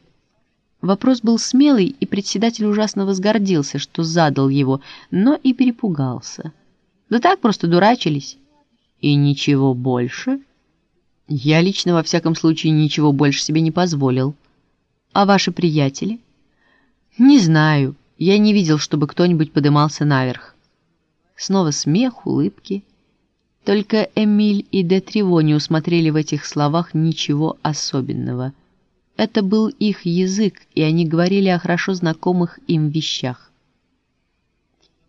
Вопрос был смелый, и председатель ужасно возгордился, что задал его, но и перепугался. «Да так просто дурачились». «И ничего больше?» «Я лично, во всяком случае, ничего больше себе не позволил». «А ваши приятели?» «Не знаю. Я не видел, чтобы кто-нибудь подымался наверх». Снова смех, улыбки. Только Эмиль и де Триво не усмотрели в этих словах ничего особенного – это был их язык, и они говорили о хорошо знакомых им вещах.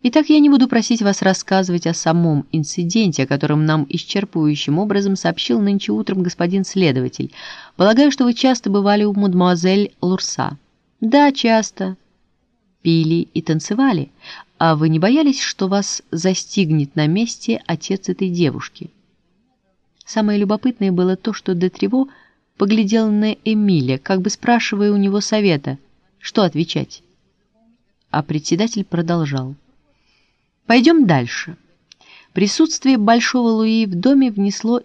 Итак, я не буду просить вас рассказывать о самом инциденте, о котором нам исчерпывающим образом сообщил нынче утром господин следователь. Полагаю, что вы часто бывали у мадемуазель Лурса. Да, часто. Пили и танцевали. А вы не боялись, что вас застигнет на месте отец этой девушки? Самое любопытное было то, что Детрево поглядел на Эмиля, как бы спрашивая у него совета, что отвечать. А председатель продолжал. «Пойдем дальше. Присутствие Большого Луи в доме внесло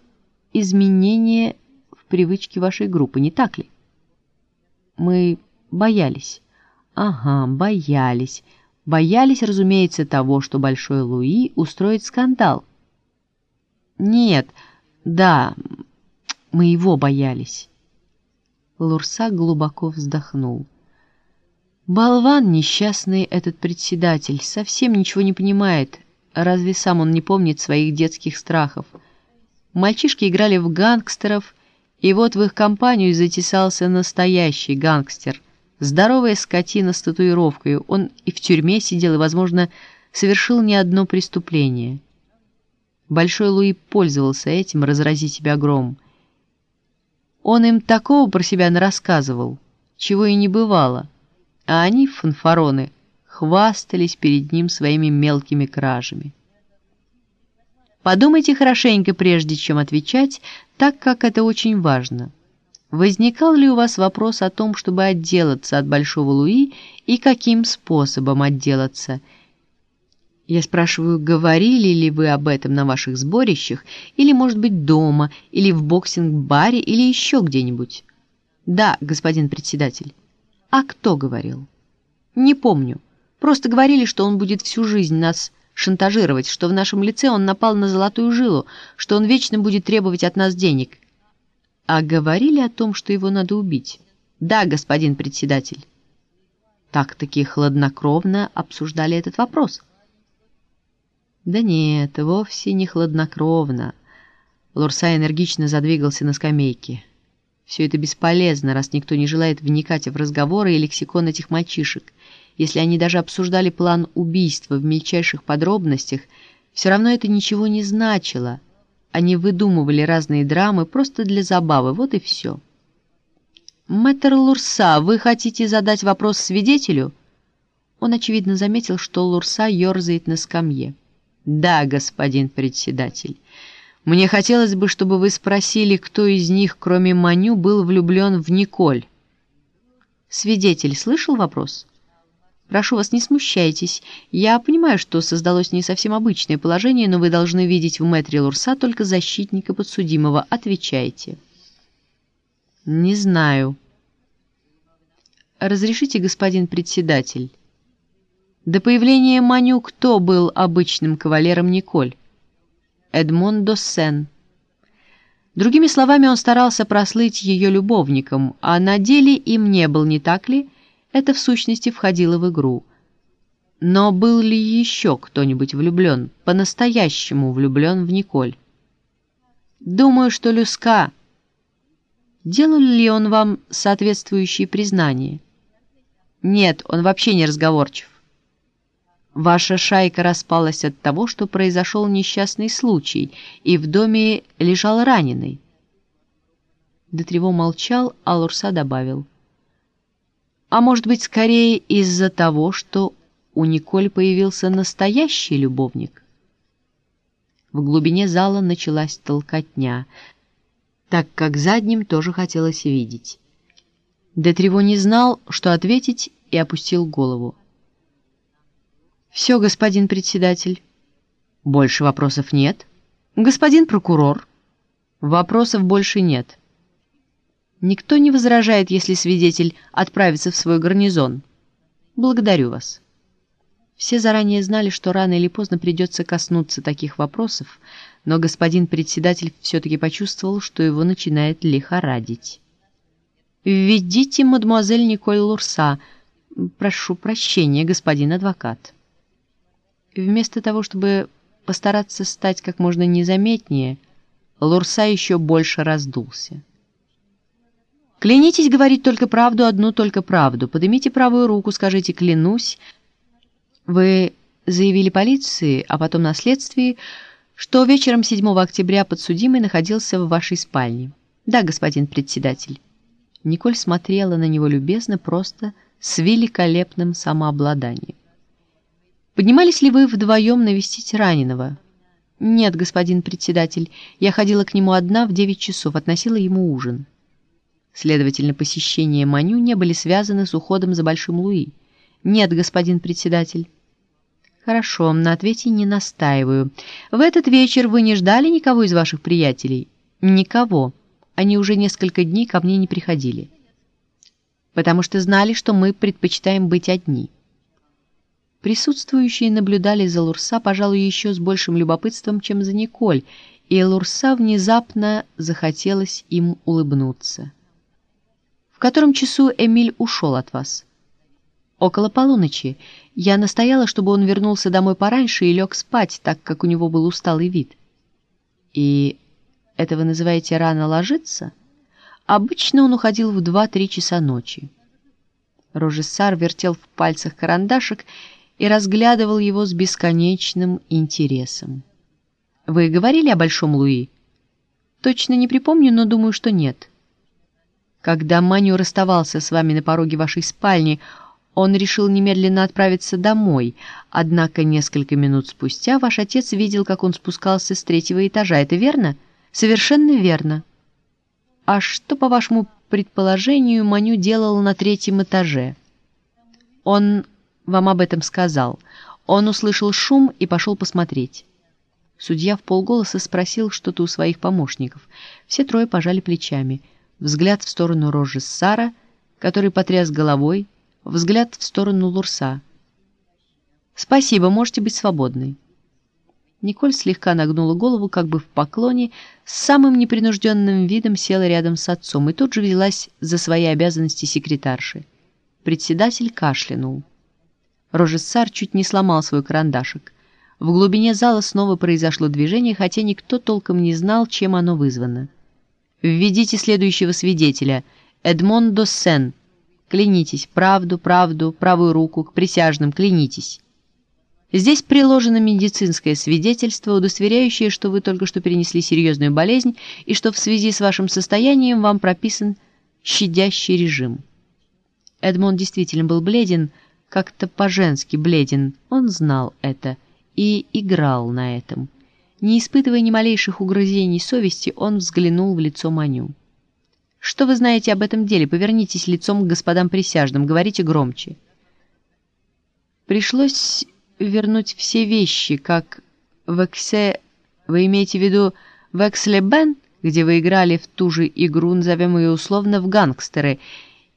изменения в привычки вашей группы, не так ли?» «Мы боялись». «Ага, боялись. Боялись, разумеется, того, что Большой Луи устроит скандал». «Нет, да, мы его боялись. Лурса глубоко вздохнул. Болван несчастный этот председатель, совсем ничего не понимает. Разве сам он не помнит своих детских страхов? Мальчишки играли в гангстеров, И вот в их компанию затесался настоящий гангстер. Здоровая скотина с татуировкой. Он и в тюрьме сидел, и, возможно, совершил не одно преступление. Большой Луи пользовался этим, разрази тебя гром. Он им такого про себя нарассказывал, чего и не бывало, а они, фанфароны, хвастались перед ним своими мелкими кражами. Подумайте хорошенько, прежде чем отвечать, так как это очень важно. Возникал ли у вас вопрос о том, чтобы отделаться от Большого Луи и каким способом отделаться? Я спрашиваю, говорили ли вы об этом на ваших сборищах, или, может быть, дома, или в боксинг-баре, или еще где-нибудь? Да, господин председатель. А кто говорил? Не помню. Просто говорили, что он будет всю жизнь нас шантажировать, что в нашем лице он напал на золотую жилу, что он вечно будет требовать от нас денег. А говорили о том, что его надо убить? Да, господин председатель. Так-таки хладнокровно обсуждали этот вопрос. Да нет, вовсе не хладнокровно. Лурса энергично задвигался на скамейке. Все это бесполезно, раз никто не желает вникать в разговоры и лексикон этих мальчишек. Если они даже обсуждали план убийства в мельчайших подробностях, все равно это ничего не значило. Они выдумывали разные драмы просто для забавы, вот и все. «Мэтр Лурса, вы хотите задать вопрос свидетелю?» Он, очевидно, заметил, что Лурса ерзает на скамье. «Да, господин председатель. Мне хотелось бы, чтобы вы спросили, кто из них, кроме Маню, был влюблен в Николь». «Свидетель слышал вопрос?» Прошу вас, не смущайтесь. Я понимаю, что создалось не совсем обычное положение, но вы должны видеть в мэтре Лурса только защитника подсудимого. Отвечайте. Не знаю. Разрешите, господин председатель. До появления Маню кто был обычным кавалером Николь? Эдмон Доссен. Другими словами, он старался прослыть ее любовником, а на деле им не был, не так ли? это в сущности входило в игру. Но был ли еще кто-нибудь влюблен, по-настоящему влюблен в Николь? Думаю, что Люска. Делал ли он вам соответствующие признания? Нет, он вообще не разговорчив. Ваша шайка распалась от того, что произошел несчастный случай, и в доме лежал раненый. Детрево молчал, а Лурса добавил — а может быть, скорее из-за того, что у Николь появился настоящий любовник? В глубине зала началась толкотня, так как задним тоже хотелось видеть. Детрево не знал, что ответить, и опустил голову. «Все, господин председатель». «Больше вопросов нет?» «Господин прокурор». «Вопросов больше нет». Никто не возражает, если свидетель отправится в свой гарнизон. Благодарю вас. Все заранее знали, что рано или поздно придется коснуться таких вопросов, но господин председатель все-таки почувствовал, что его начинает лихорадить. «Введите мадемуазель Николь Лурса. Прошу прощения, господин адвокат». Вместо того, чтобы постараться стать как можно незаметнее, Лурса еще больше раздулся. Клянитесь говорить только правду, одну только правду. Поднимите правую руку, скажите «клянусь». Вы заявили полиции, а потом на следствии, что вечером 7 октября подсудимый находился в вашей спальне. Да, господин председатель. Николь смотрела на него любезно, просто с великолепным самообладанием. «Поднимались ли вы вдвоем навестить раненого?» «Нет, господин председатель. Я ходила к нему одна в девять часов, относила ему ужин». Следовательно, посещения Маню не были связаны с уходом за Большим Луи. Нет, господин председатель. Хорошо, на ответе не настаиваю. В этот вечер вы не ждали никого из ваших приятелей? Никого. Они уже несколько дней ко мне не приходили. Потому что знали, что мы предпочитаем быть одни. Присутствующие наблюдали за Лурса, пожалуй, еще с большим любопытством, чем за Николь, и Лурса внезапно захотелось им улыбнуться. В котором часу Эмиль ушел от вас? Около полуночи. Я настояла, чтобы он вернулся домой пораньше и лег спать, так как у него был усталый вид. И это вы называете рано ложиться? Обычно он уходил в два-три часа ночи. Рожессар вертел в пальцах карандашик и разглядывал его с бесконечным интересом. «Вы говорили о Большом Луи?» «Точно не припомню, но думаю, что нет». «Когда Маню расставался с вами на пороге вашей спальни, он решил немедленно отправиться домой, однако несколько минут спустя ваш отец видел, как он спускался с третьего этажа. Это верно?» «Совершенно верно». «А что, по вашему предположению, Маню делал на третьем этаже?» «Он вам об этом сказал. Он услышал шум и пошел посмотреть». Судья в полголоса спросил что-то у своих помощников. Все трое пожали плечами. Взгляд в сторону рожи Сара, который потряс головой, взгляд в сторону Лурса. «Спасибо, можете быть свободной». Николь слегка нагнула голову, как бы в поклоне, с самым непринужденным видом села рядом с отцом и тут же взялась за свои обязанности секретарши. Председатель кашлянул. Рожессар чуть не сломал свой карандашик. В глубине зала снова произошло движение, хотя никто толком не знал, чем оно вызвано. «Введите следующего свидетеля. Эдмондо Сен. Клянитесь, правду, правду, правую руку, к присяжным, клянитесь». Здесь приложено медицинское свидетельство, удостоверяющее, что вы только что перенесли серьезную болезнь и что в связи с вашим состоянием вам прописан щадящий режим. Эдмонд действительно был бледен, как-то по-женски бледен, он знал это и играл на этом. Не испытывая ни малейших угрызений совести, он взглянул в лицо Маню. «Что вы знаете об этом деле? Повернитесь лицом к господам присяжным, говорите громче». Пришлось вернуть все вещи, как в Эксе... Вы имеете в виду в Экслебен, где вы играли в ту же игру, назовем ее условно, в гангстеры,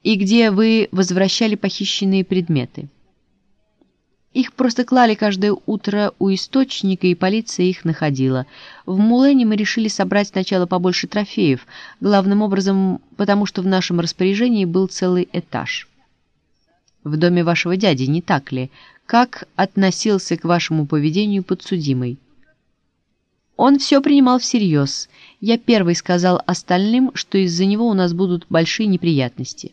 и где вы возвращали похищенные предметы? Их просто клали каждое утро у источника, и полиция их находила. В Мулене мы решили собрать сначала побольше трофеев, главным образом потому, что в нашем распоряжении был целый этаж. В доме вашего дяди, не так ли? как относился к вашему поведению подсудимый. Он все принимал всерьез. Я первый сказал остальным, что из-за него у нас будут большие неприятности.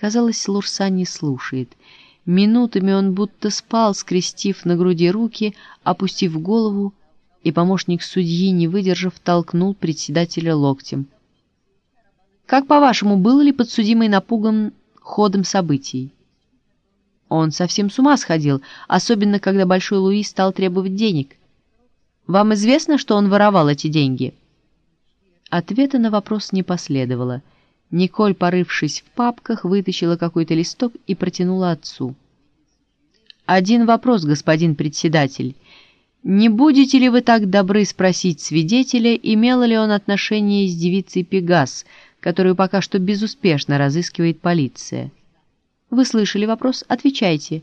Казалось, Лурса не слушает. Минутами он будто спал, скрестив на груди руки, опустив голову, и помощник судьи, не выдержав, толкнул председателя локтем. «Как, по-вашему, был ли подсудимый напуган ходом событий?» Он совсем с ума сходил, особенно когда Большой Луи стал требовать денег. Вам известно, что он воровал эти деньги?» Ответа на вопрос не последовало. Николь, порывшись в папках, вытащила какой-то листок и протянула отцу. «Один вопрос, господин председатель. Не будете ли вы так добры спросить свидетеля, имело ли он отношение с девицей Пегас, которую пока что безуспешно разыскивает полиция?» Вы слышали вопрос? Отвечайте.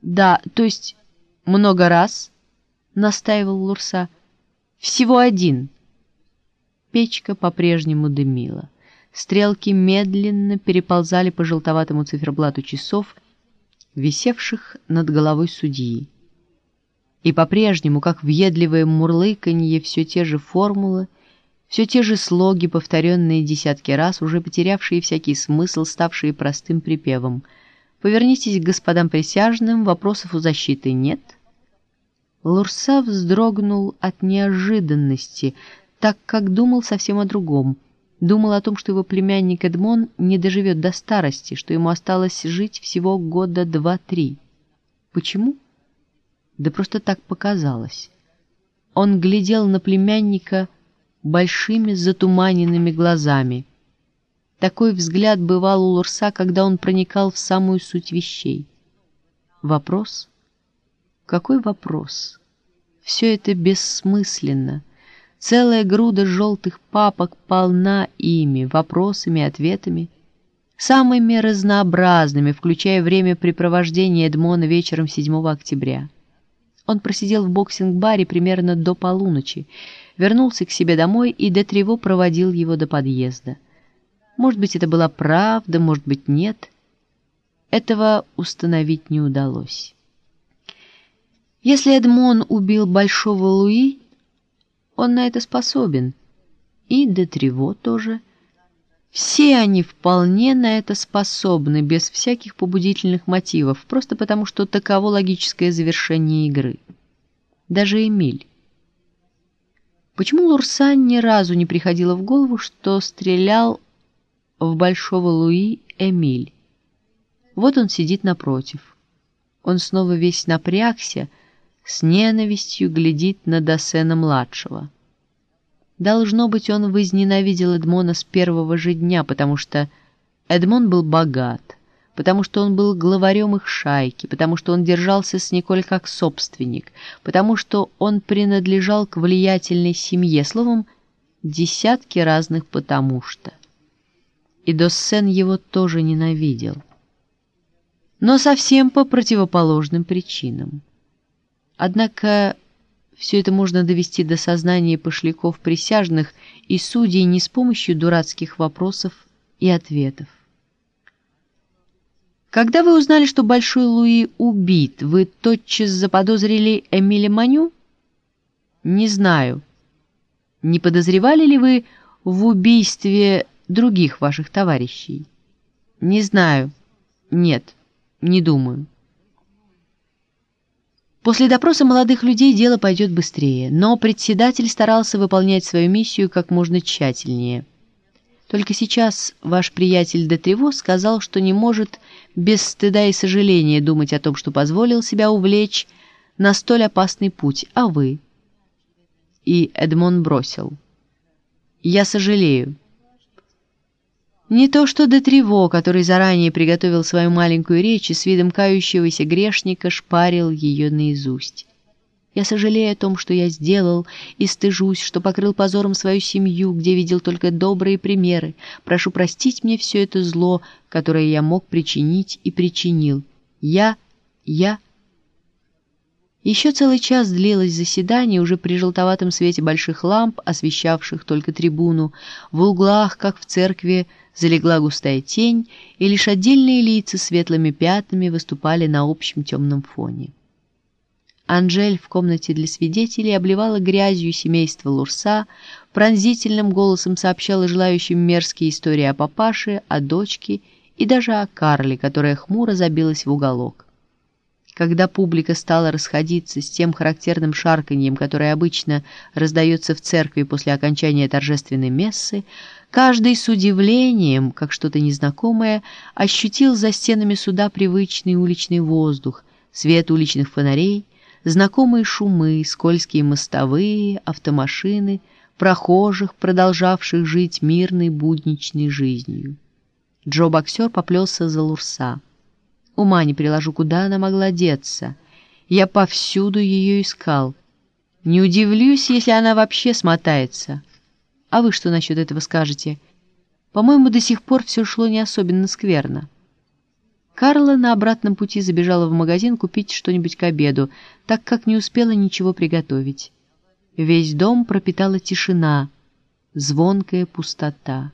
Да, то есть много раз, настаивал Лурса. Всего один. Печка по-прежнему дымила. Стрелки медленно переползали по желтоватому циферблату часов, висевших над головой судьи. И по-прежнему, как въедливое мурлыканье, все те же формулы, все те же слоги, повторенные десятки раз, уже потерявшие всякий смысл, ставшие простым припевом. «Повернитесь к господам присяжным, вопросов у защиты нет». Лурса вздрогнул от неожиданности, так как думал совсем о другом. Думал о том, что его племянник Эдмон не доживет до старости, что ему осталось жить всего года два-три. Почему? Да просто так показалось. Он глядел на племянника большими затуманенными глазами. Такой взгляд бывал у Лурса, когда он проникал в самую суть вещей. Вопрос? Какой вопрос? Все это бессмысленно. Целая груда желтых папок полна ими, вопросами, ответами, самыми разнообразными, включая время препровождения Эдмона вечером 7 октября. Он просидел в боксинг-баре примерно до полуночи, вернулся к себе домой, и Детрево проводил его до подъезда. Может быть, это была правда, может быть, нет. Этого установить не удалось. Если Эдмон убил Большого Луи, он на это способен. И Детрево тоже. Все они вполне на это способны, без всяких побудительных мотивов, просто потому что таково логическое завершение игры. Даже Эмиль. Почему Лурсан ни разу не приходило в голову, что стрелял в Большого Луи Эмиль? Вот он сидит напротив. Он снова весь напрягся, с ненавистью глядит на Досена-младшего. Должно быть, он возненавидел Эдмона с первого же дня, потому что Эдмон был богат, потому что он был главарем их шайки, потому что он держался с Николь как собственник, потому что он принадлежал к влиятельной семье, словом, десятки разных «потому что». И Доссен его тоже ненавидел. Но совсем по противоположным причинам. Однако все это можно довести до сознания пошляков присяжных и судей не с помощью дурацких вопросов и ответов. Когда вы узнали, что Большой Луи убит, вы тотчас заподозрили Эмиля Маню? Не знаю. Не подозревали ли вы в убийстве других ваших товарищей? Не знаю. Нет, не думаю. После допроса молодых людей дело пойдет быстрее, но председатель старался выполнять свою миссию как можно тщательнее. Только сейчас ваш приятель Детрево сказал, что не может без стыда и сожаления думать о том, что позволил себя увлечь на столь опасный путь, а вы? И Эдмон бросил. «Я сожалею. Не то что Детрево, который заранее приготовил свою маленькую речь и с видом кающегося грешника шпарил ее наизусть. Я сожалею о том, что я сделал, и стыжусь, что покрыл позором свою семью, где видел только добрые примеры. Прошу простить мне все это зло, которое я мог причинить и причинил. Я, я еще целый час длилось заседание уже при желтоватом свете больших ламп, освещавших только трибуну. В углах, как в церкви, залегла густая тень, и лишь отдельные лица светлыми пятнами выступали на общем темном фоне. Анжель в комнате для свидетелей обливала грязью семейство Лурса, пронзительным голосом сообщала желающим мерзкие истории о папаше, о дочке и даже о Карле, которая хмуро забилась в уголок. Когда публика стала расходиться с тем характерным шарканьем, которое обычно раздается в церкви после окончания торжественной мессы, каждый с удивлением, как что-то незнакомое, ощутил за стенами суда привычный уличный воздух, свет уличных фонарей, знакомые шумы, скользкие мостовые, автомашины, прохожих, продолжавших жить мирной будничной жизнью. Джо-боксер поплелся за Лурса. Ума не приложу, куда она могла деться. Я повсюду ее искал. Не удивлюсь, если она вообще смотается. А вы что насчет этого скажете? По-моему, до сих пор все шло не особенно скверно. Карла на обратном пути забежала в магазин купить что-нибудь к обеду, так как не успела ничего приготовить. Весь дом пропитала тишина, звонкая пустота.